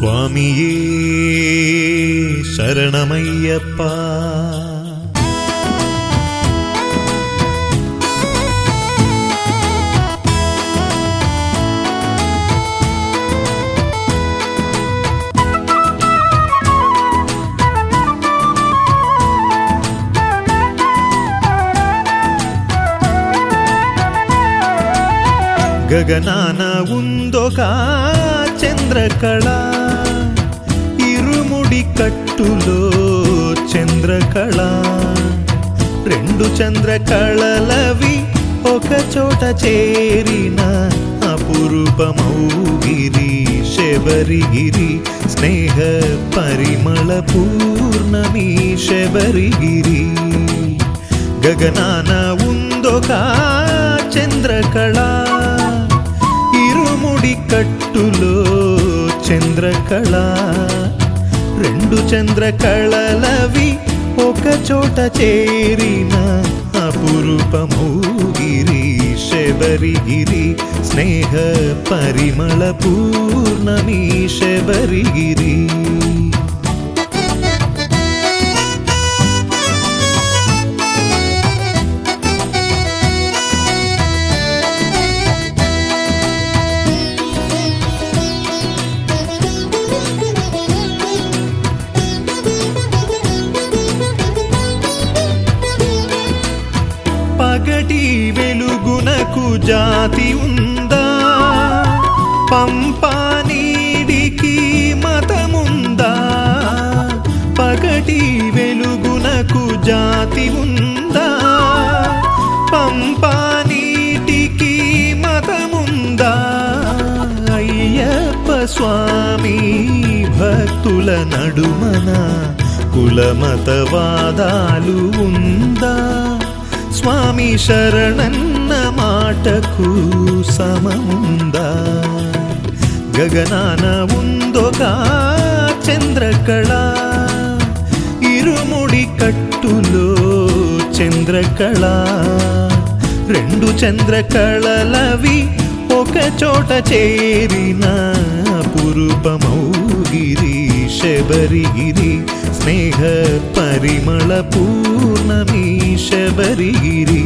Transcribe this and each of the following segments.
స్వామియే శరణమయ్యప్ప గగనాన ఉందొక చంద్రకళ ఇరుముడి కట్టులో చంద్రకళ. రెండు చంద్రకళలవి ఒక చోట చేరిన అపురూపమౌగిరి శబరిగిరి. స్నేహ పరిమళ పూర్ణమి శబరిగిరి. గగనాన ఉందొక చంద్రకళ. ఇరుముడి కట్టులో చంద్రకళ. రెండు చంద్రకళలవి ఒక చోట చేరిన అపురూపమౌగిరి శబరిగిరి స్నేహ పరిమళ పూర్ణమి శబరిగిరి పగటి వెలుగునకు జాతి ఉందా? పంపా నీడికి మతముందా? పగటి వెలుగునకు జాతి ఉందా? పంపా నీటికి మతముందా? అయ్యప్ప స్వామి భక్తుల నడుమన కులమతవాదాలు ఉందా? స్వామి శరణన్న మాటకు సమముందా? గగనాన ఉందొక చంద్రకళ? ఇరుముడి కట్టులో చంద్రకళ? రెండు చంద్రకళలవి ఒక చోట చేరిన? పురుపమౌగిరి శబరిగిరి స్నేహ పరిమళ పూర్ణమి శబరిగిరి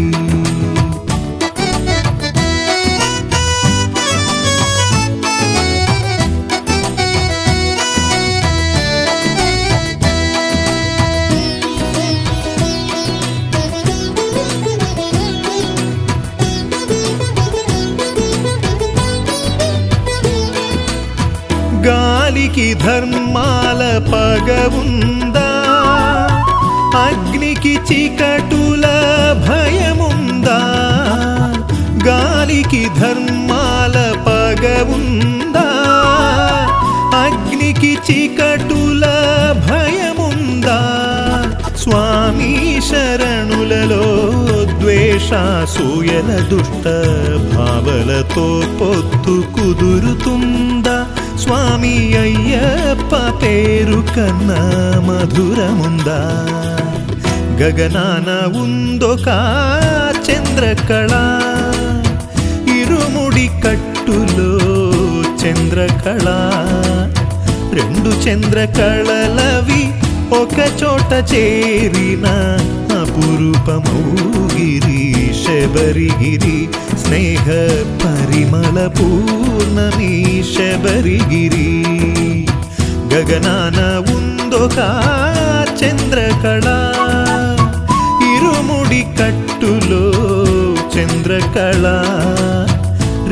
గాలికి ధర్మాల పగ ఉందా? అగ్నికి చీకటుల భయముందా? గాలికి ధర్మాల పగ ఉందా? అగ్నికి చీకటుల భయముందా? స్వామి శరణులలో ద్వేషాసూయల దుష్ట భావలతో పొత్తు కుదురుతుందా? స్వామి అయ్యప్ప పేరు కన్నా మధురముందా? గగనాన ఉందొక చంద్రకళ. ఇరుముడి కట్టులో చంద్రకళ. రెండు చంద్రకళలవి ఒక చోట చేరిన అపురూపమౌగిరి శబరిగిరి. స్నేహ పరిమళ పూర్ణమి శబరిగిరి గగనాన ఉందొక చంద్రకళ ఇరుముడి కట్టులో చంద్రకళ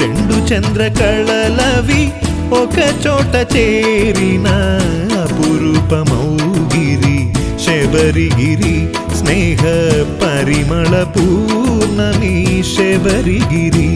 రెండు చంద్రకళలవి ఒక చోట చేరిన అపురూపమౌగిరి శబరిగిరి స్నేహ పరిమళ పూర్ణమి శబరిగిరి